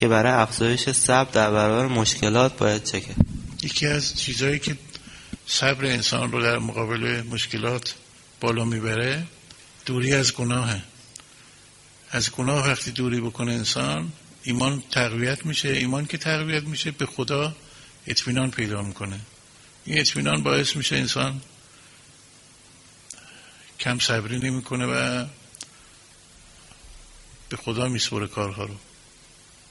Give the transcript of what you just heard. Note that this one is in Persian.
که برای افزایش صبر در برابر مشکلات باید چه یکی از چیزهایی که صبر انسان رو در مقابل مشکلات بالا می‌بره دوری از گناهه. از گناه وقتی دوری بکنه انسان ایمان تقویت میشه. ایمان که تقویت میشه به خدا اطمینان پیدا می‌کنه. این اطمینان باعث میشه انسان کم صبری نمی‌کنه و به خدا میسپره کارها رو.